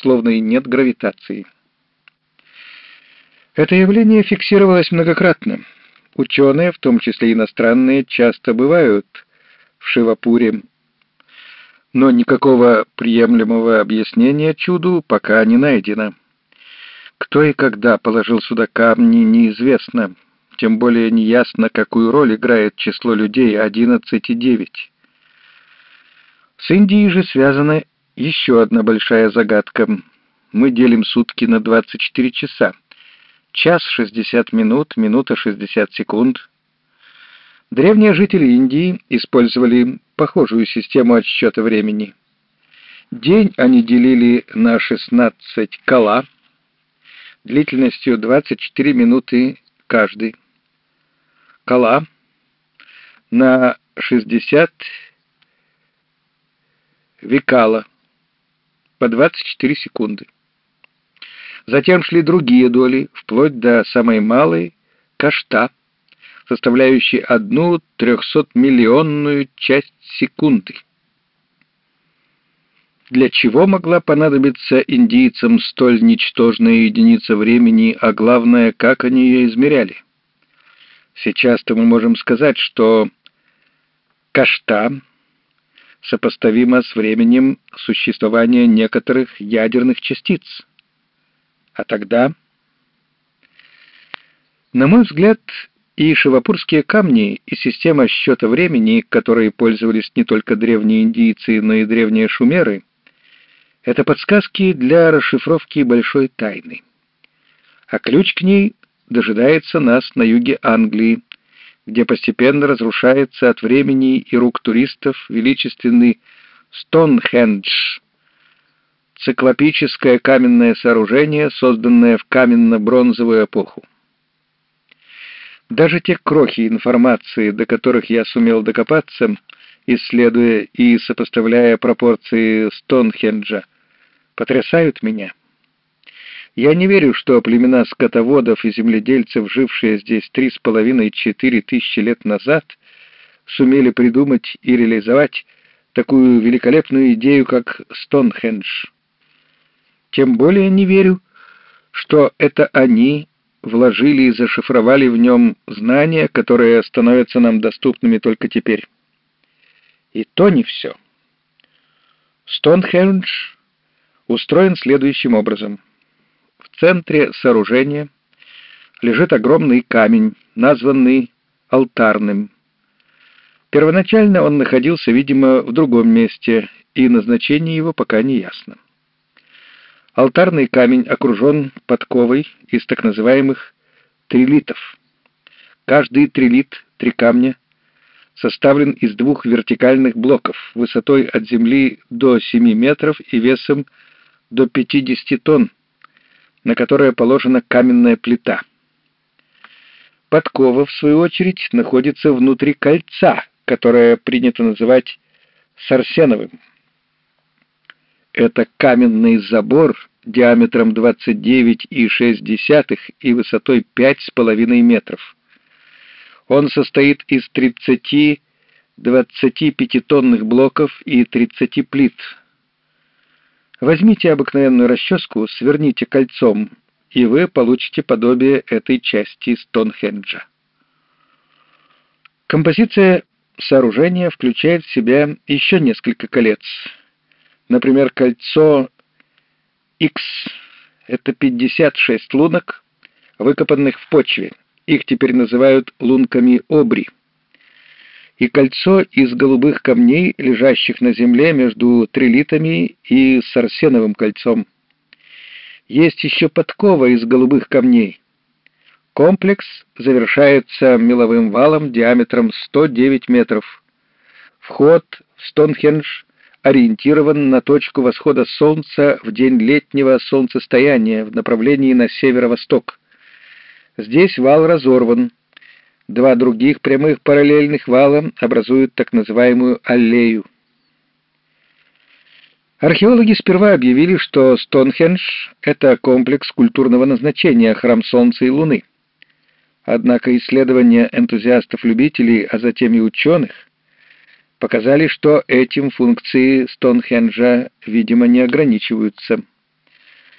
словно и нет гравитации. Это явление фиксировалось многократно. Ученые, в том числе иностранные, часто бывают в Шивапуре, но никакого приемлемого объяснения чуду пока не найдено. Кто и когда положил сюда камни, неизвестно, тем более неясно, какую роль играет число людей 11,9. С Индией же связана еще одна большая загадка. Мы делим сутки на 24 часа. Час 60 минут, минута 60 секунд. Древние жители Индии использовали похожую систему отсчета времени. День они делили на 16 кала, длительностью 24 минуты каждый. Кала на 60 векала по 24 секунды. Затем шли другие доли, вплоть до самой малой кашта, составляющей одну трехсотмиллионную часть секунды. Для чего могла понадобиться индийцам столь ничтожная единица времени, а главное, как они ее измеряли? Сейчас-то мы можем сказать, что кашта сопоставима с временем существования некоторых ядерных частиц. А тогда... На мой взгляд, и шивапурские камни, и система счета времени, которой пользовались не только древние индийцы, но и древние шумеры, это подсказки для расшифровки большой тайны. А ключ к ней дожидается нас на юге Англии, где постепенно разрушается от времени и рук туристов величественный Стоунхендж, циклопическое каменное сооружение, созданное в каменно-бронзовую эпоху. Даже те крохи информации, до которых я сумел докопаться, исследуя и сопоставляя пропорции Стоунхенджа, потрясают меня. Я не верю, что племена скотоводов и земледельцев, жившие здесь три с половиной-четыре тысячи лет назад, сумели придумать и реализовать такую великолепную идею, как Стоунхендж. Тем более не верю, что это они вложили и зашифровали в нем знания, которые становятся нам доступными только теперь. И то не все. Стоунхендж устроен следующим образом — центре сооружения лежит огромный камень, названный алтарным. Первоначально он находился, видимо, в другом месте, и назначение его пока не ясно. Алтарный камень окружен подковой из так называемых трилитов. Каждый трилит, три камня, составлен из двух вертикальных блоков высотой от земли до 7 метров и весом до 50 тонн, на которое положена каменная плита. Подкова, в свою очередь, находится внутри кольца, которое принято называть сарсеновым. Это каменный забор диаметром 29,6 и высотой 5,5 метров. Он состоит из 30 25-тонных блоков и 30 плит, Возьмите обыкновенную расческу, сверните кольцом, и вы получите подобие этой части Стоунхенджа. Композиция сооружения включает в себя еще несколько колец. Например, кольцо X — это 56 лунок, выкопанных в почве. Их теперь называют лунками обри и кольцо из голубых камней, лежащих на земле между трилитами и сарсеновым кольцом. Есть еще подкова из голубых камней. Комплекс завершается меловым валом диаметром 109 метров. Вход в Стоунхендж ориентирован на точку восхода солнца в день летнего солнцестояния в направлении на северо-восток. Здесь вал разорван, Два других прямых параллельных вала образуют так называемую аллею. Археологи сперва объявили, что Стоунхендж — это комплекс культурного назначения, храм Солнца и Луны. Однако исследования энтузиастов-любителей, а затем и ученых, показали, что этим функции Стоунхенджа, видимо, не ограничиваются.